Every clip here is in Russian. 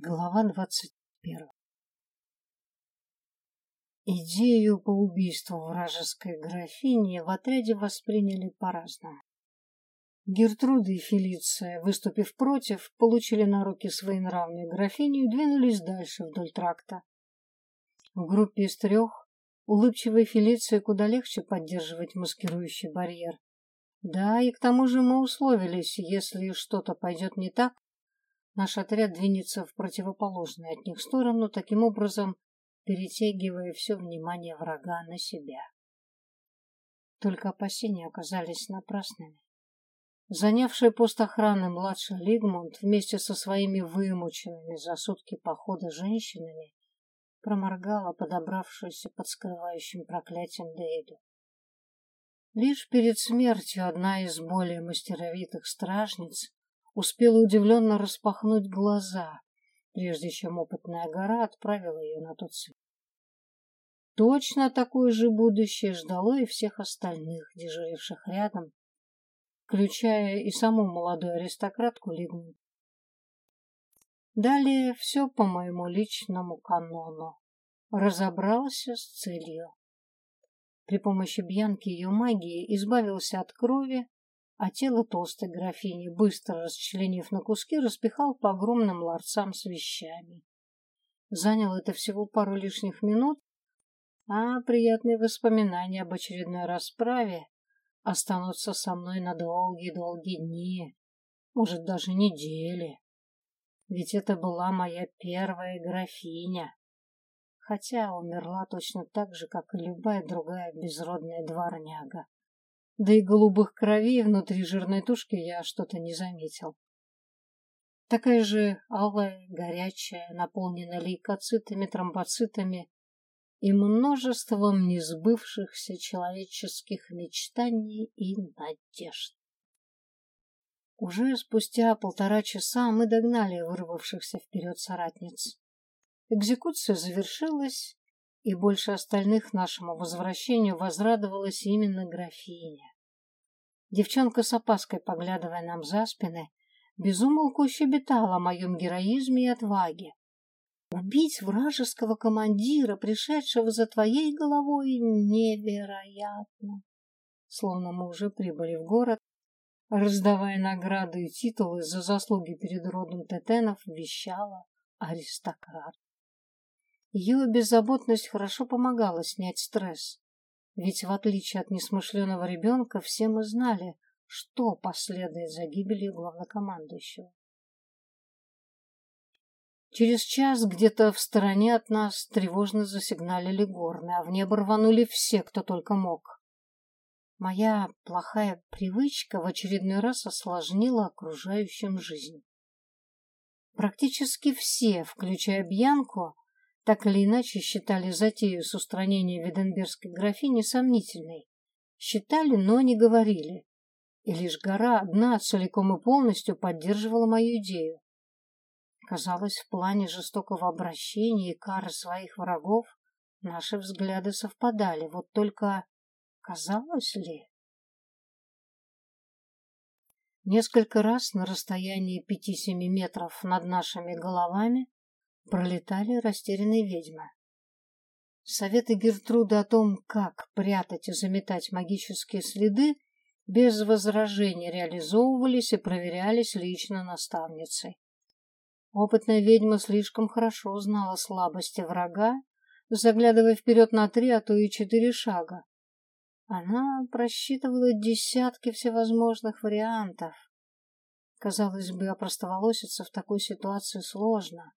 Глава двадцать первая. Идею по убийству вражеской графини в отряде восприняли по-разному. Гертруда и Фелиция, выступив против, получили на руки своенравную графиню и двинулись дальше вдоль тракта. В группе из трех улыбчивой Фелиции куда легче поддерживать маскирующий барьер. Да, и к тому же мы условились, если что-то пойдет не так, Наш отряд двинется в противоположную от них сторону, таким образом перетягивая все внимание врага на себя. Только опасения оказались напрасными. Занявший пост охраны младший Лигмунд вместе со своими вымученными за сутки похода женщинами проморгала подобравшуюся под скрывающим проклятием Дейду. Лишь перед смертью одна из более мастеровитых стражниц успела удивленно распахнуть глаза, прежде чем опытная гора отправила ее на тот свет. Точно такое же будущее ждало и всех остальных, дежуривших рядом, включая и саму молодую аристократку Лигну. Далее все по моему личному канону. Разобрался с целью. При помощи Бьянки ее магии избавился от крови а тело толстой графини, быстро расчленив на куски, распихал по огромным ларцам с вещами. Занял это всего пару лишних минут, а приятные воспоминания об очередной расправе останутся со мной на долгие-долгие дни, может, даже недели. Ведь это была моя первая графиня, хотя умерла точно так же, как и любая другая безродная дворняга. Да и голубых кровей внутри жирной тушки я что-то не заметил. Такая же алая, горячая, наполненная лейкоцитами, тромбоцитами и множеством несбывшихся человеческих мечтаний и надежд. Уже спустя полтора часа мы догнали вырвавшихся вперед соратниц. Экзекуция завершилась, и больше остальных нашему возвращению возрадовалась именно графиня. Девчонка с опаской, поглядывая нам за спины, безумолку щебетала о моем героизме и отваге. Убить вражеского командира, пришедшего за твоей головой, невероятно. Словно мы уже прибыли в город, раздавая награды и титулы за заслуги перед родом Тетенов, вещала аристократ. Ее беззаботность хорошо помогала снять стресс. Ведь в отличие от несмышленого ребенка, все мы знали, что последует за гибелью главнокомандующего. Через час где-то в стороне от нас тревожно засигналили горны, а в небо рванули все, кто только мог. Моя плохая привычка в очередной раз осложнила окружающим жизнь. Практически все, включая Бьянку, так или иначе считали затею с устранением Виденбергской графини сомнительной. Считали, но не говорили. И лишь гора одна целиком и полностью поддерживала мою идею. Казалось, в плане жестокого обращения и кары своих врагов наши взгляды совпадали. Вот только казалось ли? Несколько раз на расстоянии пяти-семи метров над нашими головами пролетали растерянные ведьмы. Советы Гертруды о том, как прятать и заметать магические следы, без возражений реализовывались и проверялись лично наставницей. Опытная ведьма слишком хорошо знала слабости врага, заглядывая вперед на три, а то и четыре шага. Она просчитывала десятки всевозможных вариантов. Казалось бы, опростоволоситься в такой ситуации сложно.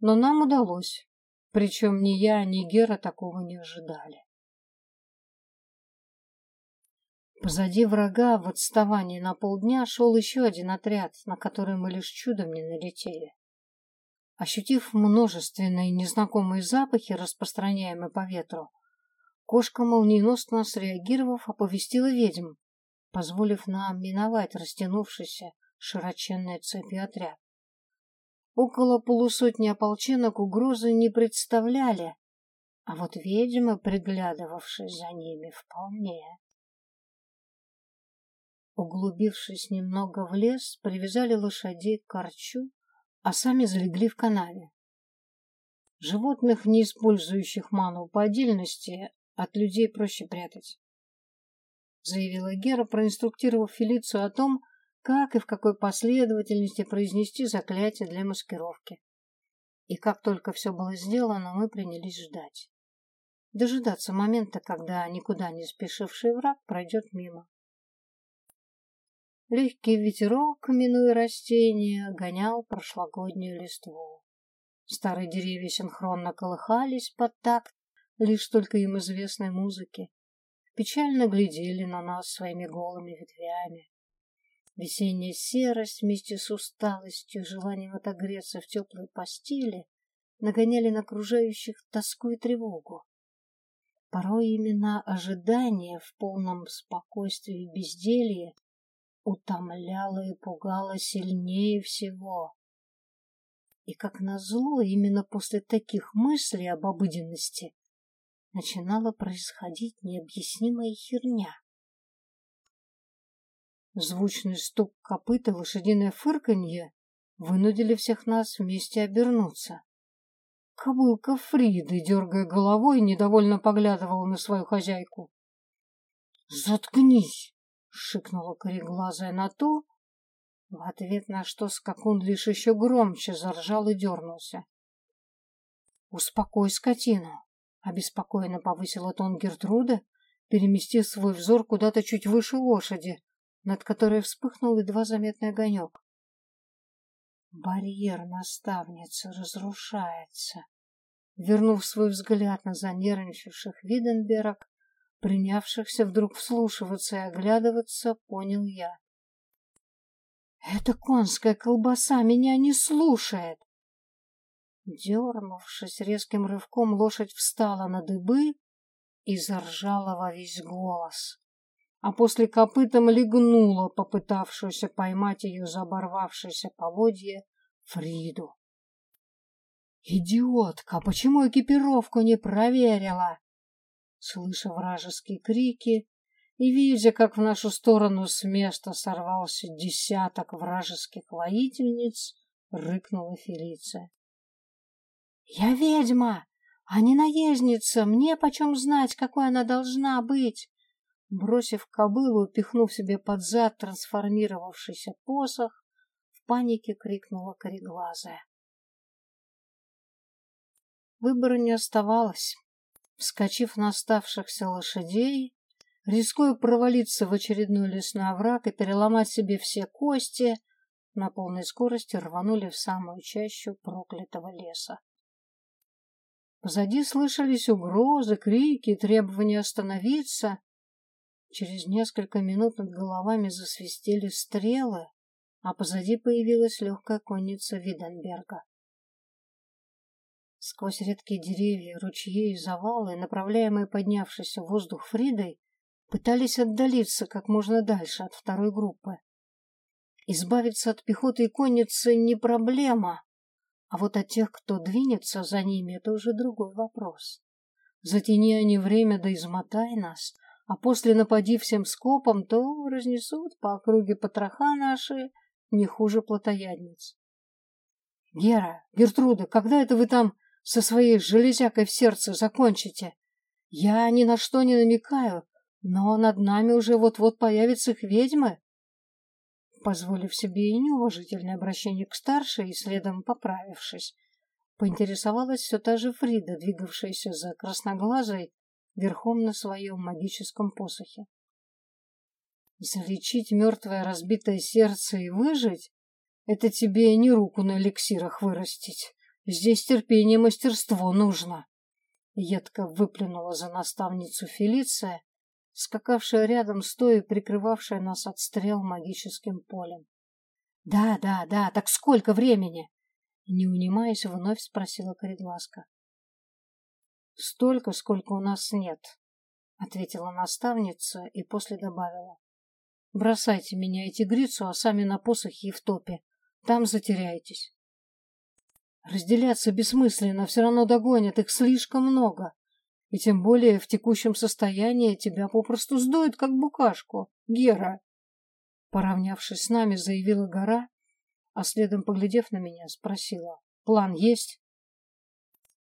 Но нам удалось. Причем ни я, ни Гера такого не ожидали. Позади врага в отставании на полдня шел еще один отряд, на который мы лишь чудом не налетели. Ощутив множественные незнакомые запахи, распространяемые по ветру, кошка, молниеносно среагировав, оповестила ведьм, позволив нам миновать растянувшийся широченной цепи отряд. Около полусотни ополченок угрозы не представляли, а вот ведьмы, приглядывавшись за ними, вполне. Углубившись немного в лес, привязали лошадей к корчу, а сами залегли в канаве. Животных, не использующих ману по отдельности, от людей проще прятать. Заявила Гера, проинструктировав Фелицию о том, как и в какой последовательности произнести заклятие для маскировки. И как только все было сделано, мы принялись ждать. Дожидаться момента, когда никуда не спешивший враг пройдет мимо. Легкий ветерок, минуя растения, гонял прошлогоднюю листву. Старые деревья синхронно колыхались под такт лишь только им известной музыки, печально глядели на нас своими голыми ветвями. Весенняя серость вместе с усталостью, желанием отогреться в теплой постели нагоняли на окружающих тоску и тревогу. Порой именно ожидание в полном спокойствии и безделье утомляло и пугало сильнее всего. И, как назло, именно после таких мыслей об обыденности начинала происходить необъяснимая херня. Звучный стук копыта, лошадиное фырканье вынудили всех нас вместе обернуться. Кобылка Фриды, дергая головой, недовольно поглядывала на свою хозяйку. «Заткнись!» — шикнула кореглазая на ту, в ответ на что скакун лишь еще громче заржал и дернулся. «Успокой скотину!» — обеспокоенно повысила тон Гертруда, переместив свой взор куда-то чуть выше лошади, над которой вспыхнул едва заметный огонек. Барьер наставницы разрушается. Вернув свой взгляд на занервничавших Виденберг, принявшихся вдруг вслушиваться и оглядываться, понял я. «Эта конская колбаса меня не слушает!» Дернувшись резким рывком, лошадь встала на дыбы и заржала во весь голос а после копытом легнула попытавшуюся поймать ее за оборвавшееся поводье Фриду. «Идиотка! Почему экипировку не проверила?» Слыша вражеские крики и видя, как в нашу сторону с места сорвался десяток вражеских воительниц, рыкнула Фелиция. «Я ведьма, а не наездница! Мне почем знать, какой она должна быть?» Бросив кобылу, пихнув себе под зад трансформировавшийся посох, в панике крикнула кореглазая. Выбора не оставалось. Вскочив на оставшихся лошадей, рискуя провалиться в очередной лесной овраг и переломать себе все кости, на полной скорости рванули в самую чащу проклятого леса. Позади слышались угрозы, крики и требования остановиться, Через несколько минут над головами засвистели стрелы, а позади появилась легкая конница Виденберга. Сквозь редкие деревья, ручьи и завалы, направляемые поднявшейся в воздух Фридой, пытались отдалиться как можно дальше от второй группы. Избавиться от пехоты и конницы не проблема, а вот от тех, кто двинется за ними, это уже другой вопрос. Затяни они время да измотай нас, а после напади всем скопом, то разнесут по округе потроха наши не хуже плотоядниц. Гера, Гертруда, когда это вы там со своей железякой в сердце закончите? Я ни на что не намекаю, но над нами уже вот-вот появятся их ведьмы. Позволив себе и неуважительное обращение к старшей и следом поправившись, поинтересовалась все та же Фрида, двигавшаяся за красноглазой верхом на своем магическом посохе. Залечить мертвое разбитое сердце и выжить — это тебе не руку на эликсирах вырастить. Здесь терпение и мастерство нужно. Едко выплюнула за наставницу Фелиция, скакавшая рядом стоя прикрывавшая нас от стрел магическим полем. «Да, да, да, так сколько времени?» Не унимаясь, вновь спросила Корегласка. Столько, сколько у нас нет, ответила наставница и после добавила. Бросайте меня и тигрицу, а сами на посохе и в топе. Там затеряетесь. Разделяться бессмысленно, все равно догонят, их слишком много. И тем более в текущем состоянии тебя попросту сдует, как букашку. Гера. Поравнявшись с нами, заявила гора, а следом, поглядев на меня, спросила. «План есть?»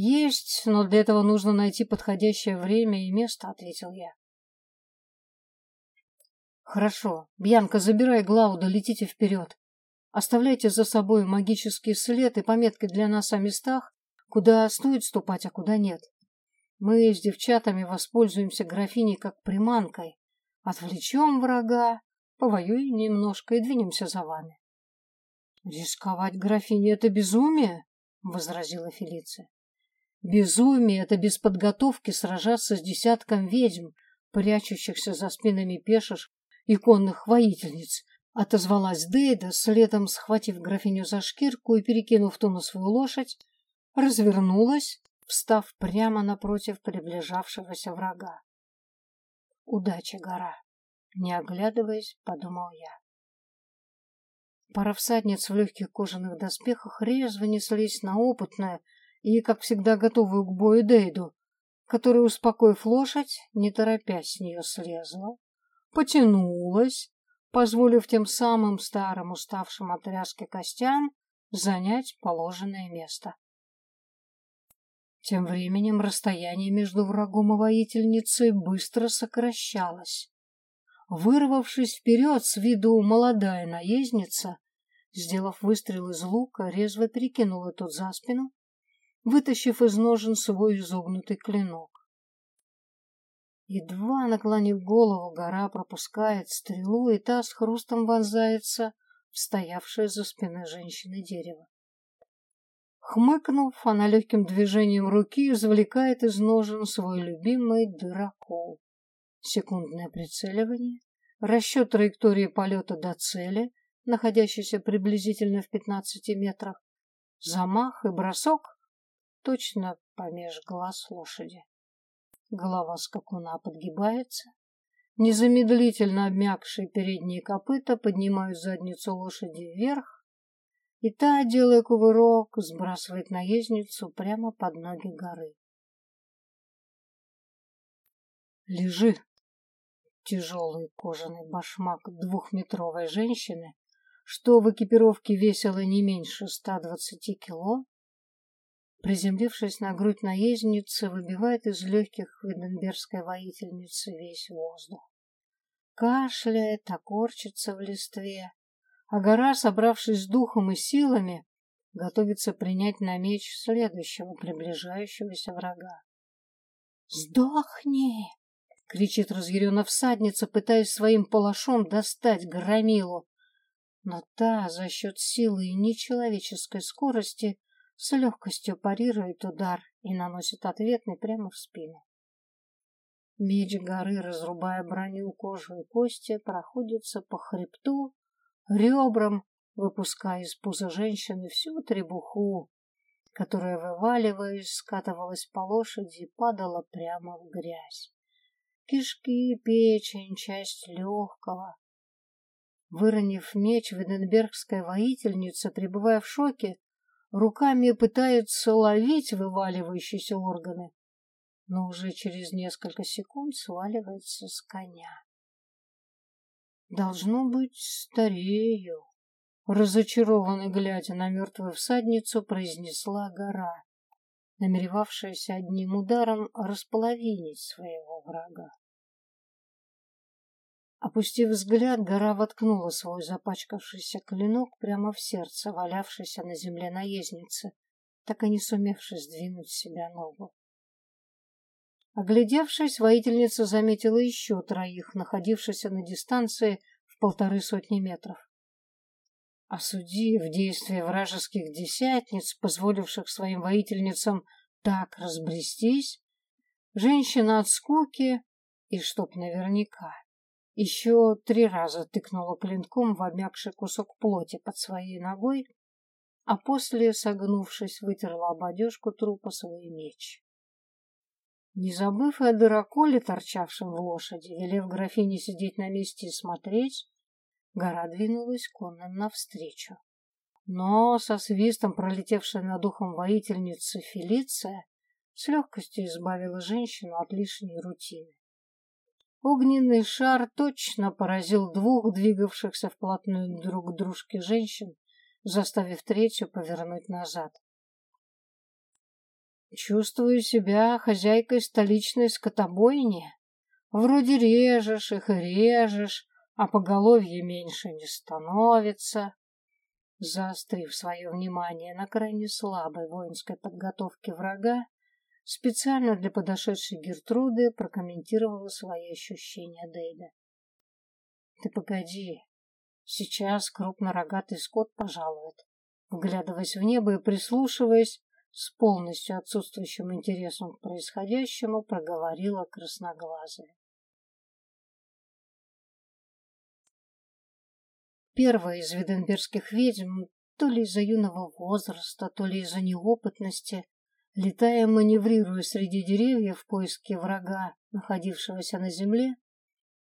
«Есть, но для этого нужно найти подходящее время и место», — ответил я. «Хорошо. Бьянка, забирай Глауда, летите вперед. Оставляйте за собой магический след и пометки для нас о местах, куда стоит ступать, а куда нет. Мы с девчатами воспользуемся графиней как приманкой, отвлечем врага, повоюем немножко и двинемся за вами». «Рисковать графиней — это безумие», — возразила Фелиция. «Безумие — это без подготовки сражаться с десятком ведьм, прячущихся за спинами пеших иконных воительниц, отозвалась Дейда, следом схватив графиню за шкирку и перекинув ту на свою лошадь, развернулась, встав прямо напротив приближавшегося врага. Удача, гора! Не оглядываясь, подумал я. Пара всадниц в легких кожаных доспехах резво неслись на опытное и, как всегда, готовую к бою Дейду, которая, успокоив лошадь, не торопясь с нее слезла, потянулась, позволив тем самым старым уставшим от тряски костям занять положенное место. Тем временем расстояние между врагом и воительницей быстро сокращалось. Вырвавшись вперед с виду молодая наездница, сделав выстрел из лука, резво перекинула тот за спину, вытащив из ножен свой изогнутый клинок. Едва наклонив голову, гора пропускает стрелу, и та с хрустом вонзается в стоявшее за спиной женщины дерево. Хмыкнув, она легким движением руки извлекает из ножен свой любимый дырокол. Секундное прицеливание, расчет траектории полета до цели, находящейся приблизительно в 15 метрах, замах и бросок точно помеж глаз лошади. Голова скакуна подгибается. Незамедлительно обмякшие передние копыта поднимают задницу лошади вверх, и та, делая кувырок, сбрасывает наездницу прямо под ноги горы. «Лежи!» Тяжелый кожаный башмак двухметровой женщины, что в экипировке весило не меньше 120 кило, Приземлившись на грудь наездницы, выбивает из легких виденбергской воительницы весь воздух. Кашляет, окорчится в листве, а гора, собравшись с духом и силами, готовится принять на меч следующего приближающегося врага. «Сдохни!» — кричит разъяренно всадница, пытаясь своим палашом достать громилу. Но та за счет силы и нечеловеческой скорости с легкостью парирует удар и наносит ответный прямо в спину. Меч горы, разрубая броню, кожу и кости, проходится по хребту, ребрам, выпуская из пуза женщины всю требуху, которая, вываливаясь, скатывалась по лошади и падала прямо в грязь. Кишки, печень, часть легкого. Выронив меч, Веденбергская воительница, пребывая в шоке, руками пытается ловить вываливающиеся органы, но уже через несколько секунд сваливается с коня. Должно быть, старею. Разочарованно глядя на мертвую всадницу, произнесла гора, намеревавшаяся одним ударом располовинить своего врага. Опустив взгляд, гора воткнула свой запачкавшийся клинок прямо в сердце валявшейся на земле наездницы, так и не сумевшей сдвинуть с себя ногу. Оглядевшись, воительница заметила еще троих, находившихся на дистанции в полторы сотни метров. Осудив действия вражеских десятниц, позволивших своим воительницам так разбрестись, женщина от скуки и чтоб наверняка еще три раза тыкнула клинком в обмякший кусок плоти под своей ногой, а после, согнувшись, вытерла об одежку трупа свой меч. Не забыв о дыроколе, торчавшем в лошади, велев графине сидеть на месте и смотреть, гора двинулась конным навстречу. Но со свистом, пролетевшая над ухом воительницы Фелиция, с легкостью избавила женщину от лишней рутины. Огненный шар точно поразил двух двигавшихся вплотную друг к дружке женщин заставив третью повернуть назад. Чувствую себя хозяйкой столичной скотобойни. Вроде режешь их и режешь, а поголовье меньше не становится. Заострив свое внимание на крайне слабой воинской подготовке врага, специально для подошедшей Гертруды прокомментировала свои ощущения Дейда. Ты погоди, сейчас крупнорогатый скот пожалует. Вглядываясь в небо и прислушиваясь, с полностью отсутствующим интересом к происходящему, проговорила красноглазая. Первая из виденбергских ведьм, то ли из-за юного возраста, то ли из-за неопытности, летая маневрируя среди деревьев в поиске врага, находившегося на земле,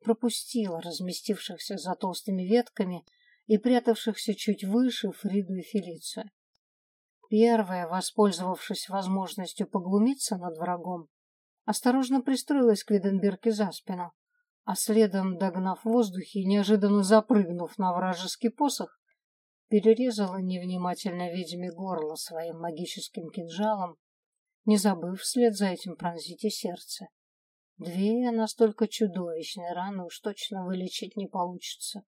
пропустила разместившихся за толстыми ветками и прятавшихся чуть выше Фриду и Фелицию. Первая, воспользовавшись возможностью поглумиться над врагом, осторожно пристроилась к Виденберге за спину, а следом, догнав в воздухе и неожиданно запрыгнув на вражеский посох, перерезала невнимательно ведьме горло своим магическим кинжалом, не забыв вслед за этим пронзить и сердце. Две настолько чудовищные раны уж точно вылечить не получится.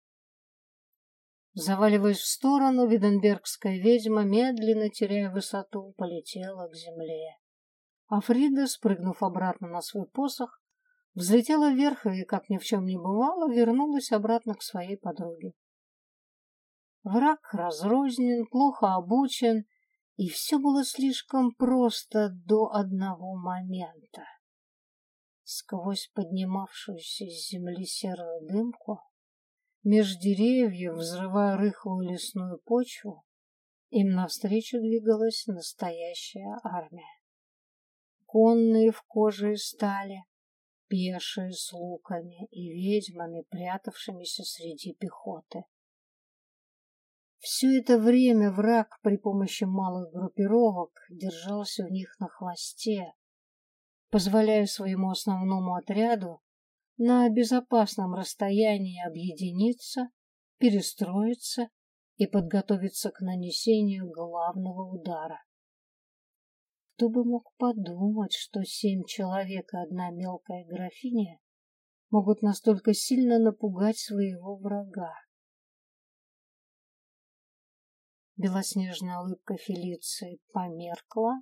Заваливаясь в сторону, виденбергская ведьма, медленно теряя высоту, полетела к земле. А Фрида, спрыгнув обратно на свой посох, Взлетела вверх и, как ни в чем не бывало, вернулась обратно к своей подруге. Враг разрознен, плохо обучен, и все было слишком просто до одного момента. Сквозь поднимавшуюся с земли серую дымку, меж деревьев, взрывая рыхлую лесную почву, им навстречу двигалась настоящая армия. Конные в коже и стали, пешие с луками и ведьмами, прятавшимися среди пехоты. Все это время враг при помощи малых группировок держался у них на хвосте, позволяя своему основному отряду на безопасном расстоянии объединиться, перестроиться и подготовиться к нанесению главного удара. Кто бы мог подумать, что семь человек и одна мелкая графиня могут настолько сильно напугать своего врага? Белоснежная улыбка Фелиции померкла,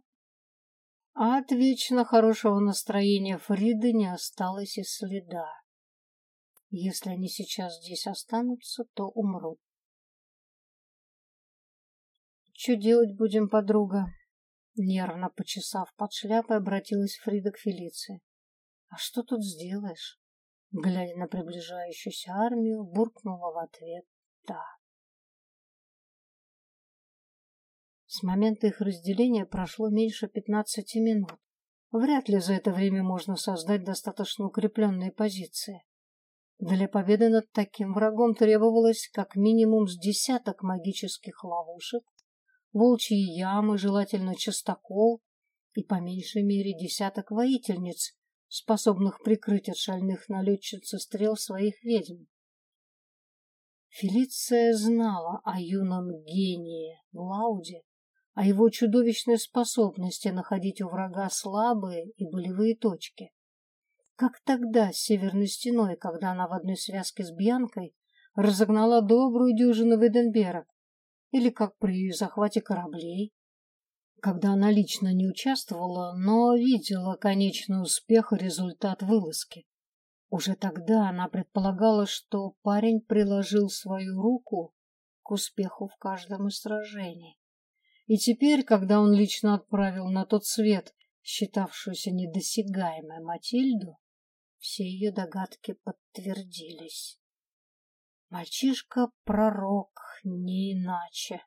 а от вечно хорошего настроения Фриды не осталось и следа. Если они сейчас здесь останутся, то умрут. Что делать будем, подруга? Нервно почесав под шляпой, обратилась Фрида к Фелиции. «А что тут сделаешь?» Глядя на приближающуюся армию, буркнула в ответ «да». С момента их разделения прошло меньше пятнадцати минут. Вряд ли за это время можно создать достаточно укрепленные позиции. Для победы над таким врагом требовалось как минимум с десяток магических ловушек, волчьи ямы, желательно частокол и по меньшей мере десяток воительниц, способных прикрыть от шальных налетчиц и стрел своих ведьм. Фелиция знала о юном гении Лауде, о его чудовищной способности находить у врага слабые и болевые точки. Как тогда с северной стеной, когда она в одной связке с Бьянкой разогнала добрую дюжину Веденберг, или как при захвате кораблей, когда она лично не участвовала, но видела конечный успех и результат вылазки. Уже тогда она предполагала, что парень приложил свою руку к успеху в каждом из сражений. И теперь, когда он лично отправил на тот свет считавшуюся недосягаемой Матильду, все ее догадки подтвердились. Мальчишка-пророк, не иначе.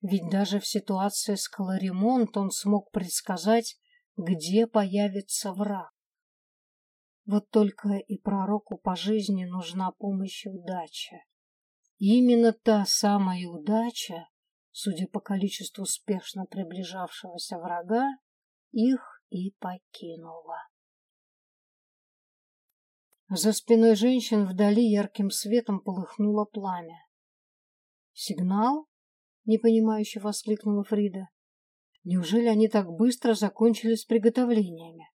Ведь даже в ситуации с Кларимонт он смог предсказать, где появится враг. Вот только и пророку по жизни нужна помощь и удача. И именно та самая удача, судя по количеству успешно приближавшегося врага, их и покинула. За спиной женщин вдали ярким светом полыхнуло пламя. Сигнал? непонимающе воскликнула Фрида. Неужели они так быстро закончили с приготовлениями?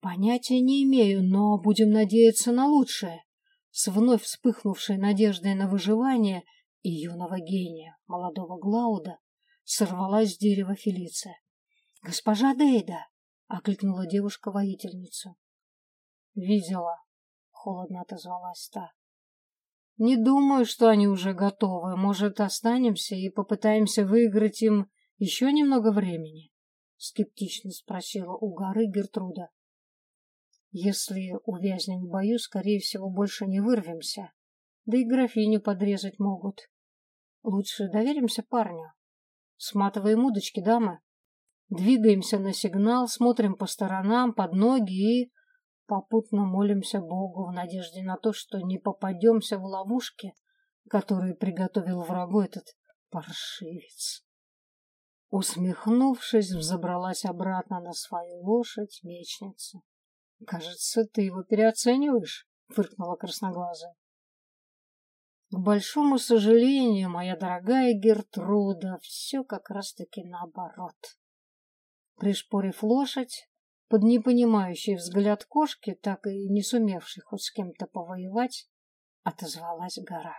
Понятия не имею, но будем надеяться на лучшее. С вновь вспыхнувшей надеждой на выживание и юного гения, молодого Глауда, сорвалась с дерева Фелиция. «Госпожа Дейда!» — окликнула девушка-воительницу. «Видела», — холодно отозвалась та. «Не думаю, что они уже готовы. Может, останемся и попытаемся выиграть им еще немного времени?» — скептично спросила у горы Гертруда. «Если увязнем в бою, скорее всего, больше не вырвемся. Да и графиню подрезать могут. Лучше доверимся парню. Сматываем удочки, дамы. Двигаемся на сигнал, смотрим по сторонам, под ноги и попутно молимся Богу в надежде на то, что не попадемся в ловушки, которые приготовил врагу этот паршивец. Усмехнувшись, взобралась обратно на свою лошадь мечница. — Кажется, ты его переоцениваешь, — фыркнула красноглазая. К большому сожалению, моя дорогая Гертруда, все как раз-таки наоборот. Пришпорив лошадь, под непонимающий взгляд кошки, так и не сумевшей хоть с кем-то повоевать, отозвалась гора.